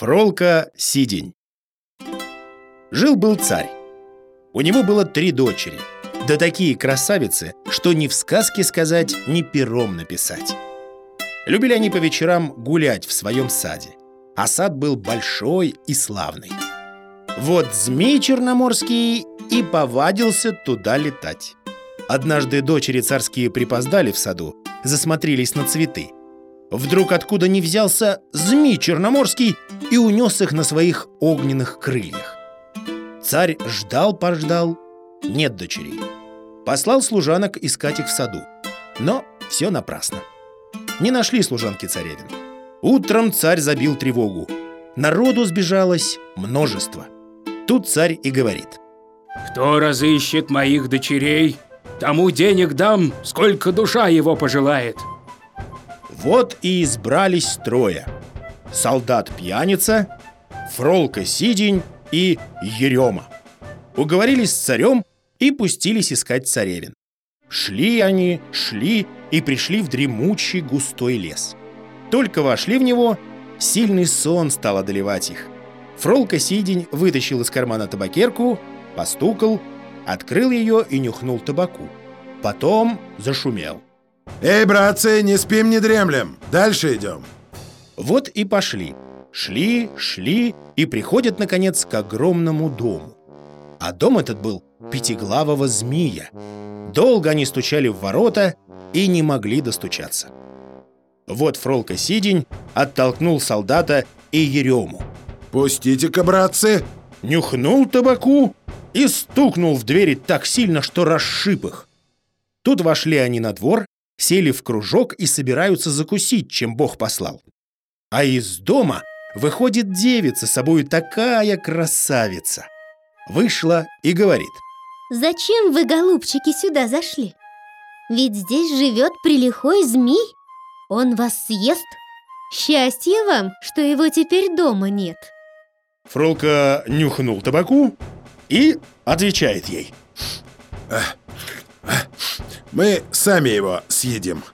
Фролка Сидень Жил-был царь. У него было три дочери. Да такие красавицы, что ни в сказке сказать, ни пером написать. Любили они по вечерам гулять в своем саде. А сад был большой и славный. Вот змей черноморский и повадился туда летать. Однажды дочери царские припоздали в саду, засмотрелись на цветы. Вдруг откуда ни взялся змей черноморский и унес их на своих огненных крыльях. Царь ждал-пождал, нет дочерей. Послал служанок искать их в саду. Но все напрасно. Не нашли служанки царевин. Утром царь забил тревогу. Народу сбежалось множество. Тут царь и говорит. Кто разыщет моих дочерей, тому денег дам, сколько душа его пожелает. Вот и избрались трое. Солдат-пьяница, Фролка-сидень и Ерема. Уговорились с царем и пустились искать царевин. Шли они, шли и пришли в дремучий густой лес. Только вошли в него, сильный сон стал одолевать их. Фролка-сидень вытащил из кармана табакерку, постукал, открыл ее и нюхнул табаку. Потом зашумел. Эй, братцы, не спим, не дремлем. Дальше идем. Вот и пошли. Шли, шли и приходят, наконец, к огромному дому. А дом этот был пятиглавого змея. Долго они стучали в ворота и не могли достучаться. Вот Фролка Сидень оттолкнул солдата и Ерему. Пустите-ка, братцы. Нюхнул табаку и стукнул в двери так сильно, что расшиб их. Тут вошли они на двор, сели в кружок и собираются закусить, чем Бог послал. А из дома выходит девица, с собой такая красавица. Вышла и говорит. Зачем вы, голубчики, сюда зашли? Ведь здесь живет прилихой змей. Он вас съест. Счастье вам, что его теперь дома нет. Фролка нюхнул табаку и отвечает ей. Мы сами его съедим.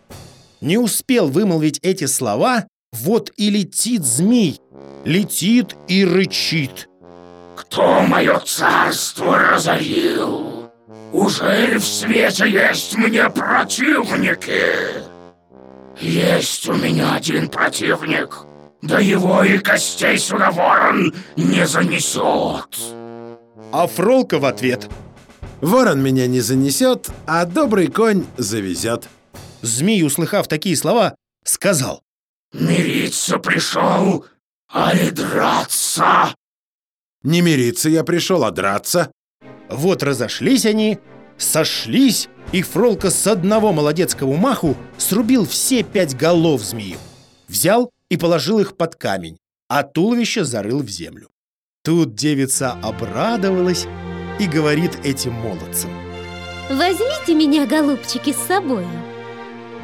Не успел вымолвить эти слова, вот и летит змей. Летит и рычит. Кто мое царство разорил? Уже в свете есть мне противники? Есть у меня один противник, да его и костей сюда ворон не занесет. А Фролка в ответ. Ворон меня не занесет, а добрый конь завезет. Змей, услыхав такие слова, сказал. Мириться пришел, а ли драться? Не мириться я пришел, а драться. Вот разошлись они, сошлись, и Фролка с одного молодецкого маху срубил все пять голов змею. Взял и положил их под камень, а туловище зарыл в землю. Тут девица обрадовалась и говорит этим молодцам. Возьмите меня, голубчики, с собою.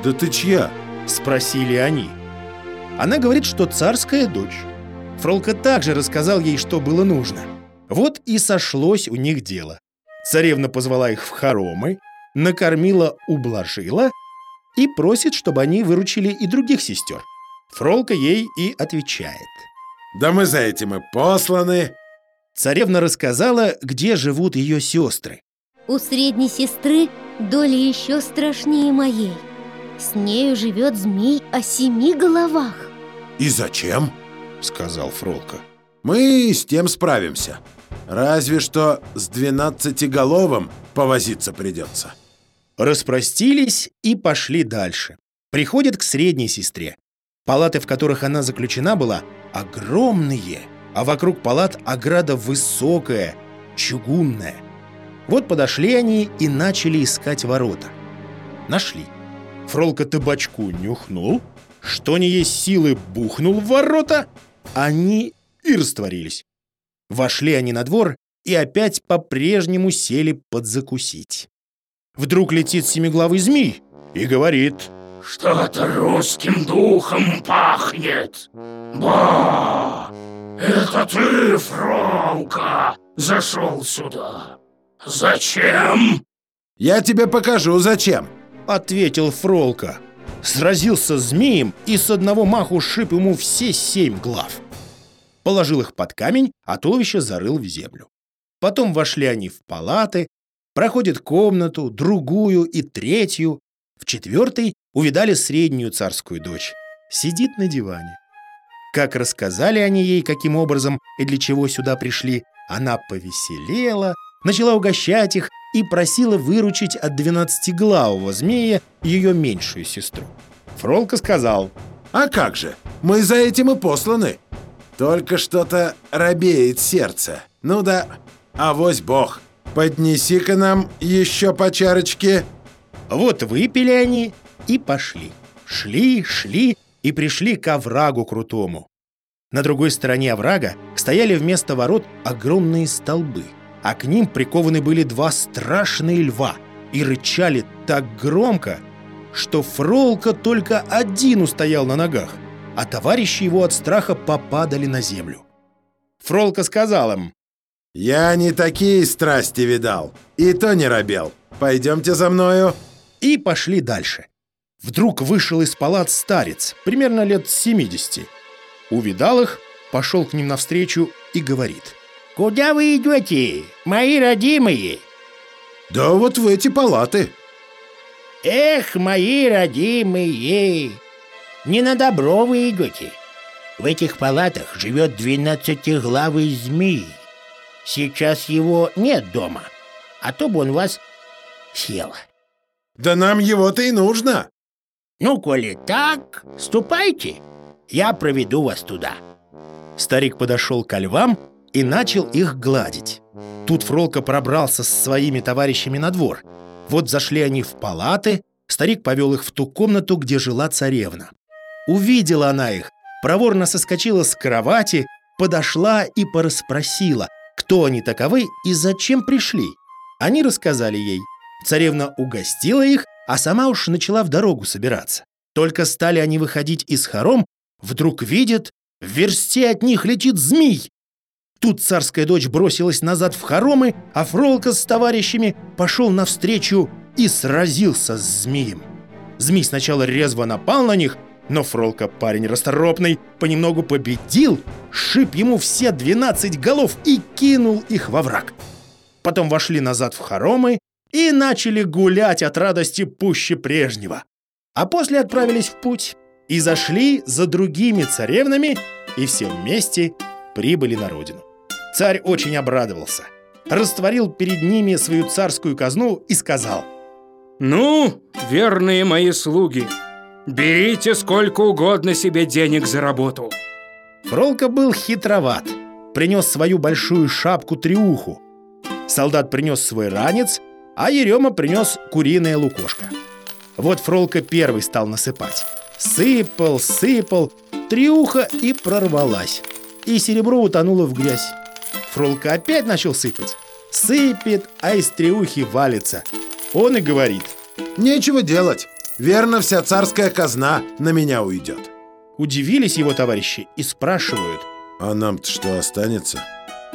Да ты чья? Спросили они. Она говорит, что царская дочь. Фролка также рассказал ей, что было нужно. Вот и сошлось у них дело. Царевна позвала их в хоромы, накормила, ублажила и просит, чтобы они выручили и других сестер. Фролка ей и отвечает. Да мы за этим и посланы. Царевна рассказала, где живут ее сестры. У средней сестры доля еще страшнее моей. С нею живет змей о семи головах. И зачем? Сказал Фролка. Мы с тем справимся. Разве что с двенадцатиголовым повозиться придется. Распростились и пошли дальше. Приходят к средней сестре. Палаты, в которых она заключена была, огромные, а вокруг палат ограда высокая, чугунная. Вот подошли они и начали искать ворота. Нашли. Фролка табачку нюхнул, что не есть силы бухнул в ворота, они и растворились. Вошли они на двор и опять по-прежнему сели подзакусить. Вдруг летит семиглавый змей и говорит Что-то русским духом пахнет Ба! Это ты, Фролка, зашел сюда Зачем? Я тебе покажу, зачем Ответил Фролка Сразился с змеем и с одного маху шип ему все семь глав положил их под камень, а туловище зарыл в землю. Потом вошли они в палаты, проходят комнату, другую и третью. В четвертой увидали среднюю царскую дочь. Сидит на диване. Как рассказали они ей, каким образом и для чего сюда пришли, она повеселела, начала угощать их и просила выручить от двенадцатиглавого змея ее меньшую сестру. Фролка сказал, «А как же, мы за этим и посланы. Только что-то робеет сердце. Ну да, авось бог, поднеси-ка нам еще по чарочке». Вот выпили они и пошли. Шли, шли и пришли к оврагу крутому. На другой стороне оврага стояли вместо ворот огромные столбы, а к ним прикованы были два страшные льва и рычали так громко, что Фролка только один устоял на ногах, а товарищи его от страха попадали на землю. Фролка сказал им, «Я не такие страсти видал, и то не робел. Пойдемте за мною». И пошли дальше. Вдруг вышел из палат старец, примерно лет 70. Увидал их, пошел к ним навстречу и говорит. «Куда вы идете, мои родимые?» «Да вот в эти палаты». «Эх, мои родимые, не на добро вы идете. В этих палатах живет двенадцатиглавый змей. Сейчас его нет дома, а то бы он вас съел». «Да нам его-то и нужно!» «Ну, коли так, ступайте, я проведу вас туда». Старик подошел к львам и начал их гладить. Тут Фролка пробрался с своими товарищами на двор. Вот зашли они в палаты, старик повел их в ту комнату, где жила царевна. Увидела она их, проворно соскочила с кровати, подошла и порасспросила, кто они таковы и зачем пришли. Они рассказали ей. Царевна угостила их, а сама уж начала в дорогу собираться. Только стали они выходить из хором, вдруг видят, в версте от них летит змей. Тут царская дочь бросилась назад в хоромы, а Фролка с товарищами пошел навстречу и сразился с змеем. Змей сначала резво напал на них, но Фролка, парень расторопный, понемногу победил, шип ему все 12 голов и кинул их во враг. Потом вошли назад в хоромы и начали гулять от радости пуще прежнего. А после отправились в путь и зашли за другими царевнами, и все вместе прибыли на родину. Царь очень обрадовался, растворил перед ними свою царскую казну и сказал «Ну, верные мои слуги, берите сколько угодно себе денег за работу». Фролка был хитроват, принес свою большую шапку-триуху. Солдат принес свой ранец, а Ерема принес куриное лукошко. Вот Фролка первый стал насыпать. Сыпал, сыпал, триуха и прорвалась. И серебро утонуло в грязь. Фролка опять начал сыпать. Сыпет, а из триухи валится. Он и говорит. «Нечего делать. Верно, вся царская казна на меня уйдет». Удивились его товарищи и спрашивают. «А нам-то что останется?»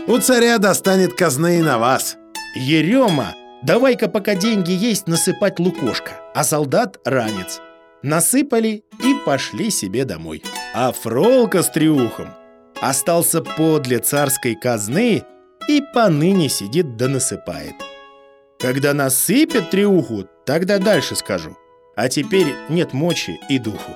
«У царя достанет казны и на вас». Ерема, давай-ка пока деньги есть насыпать лукошко, а солдат ранец. Насыпали и пошли себе домой. А Фролка с Триухом остался подле царской казны и поныне сидит да насыпает. Когда насыпят Триуху, тогда дальше скажу. А теперь нет мочи и духу.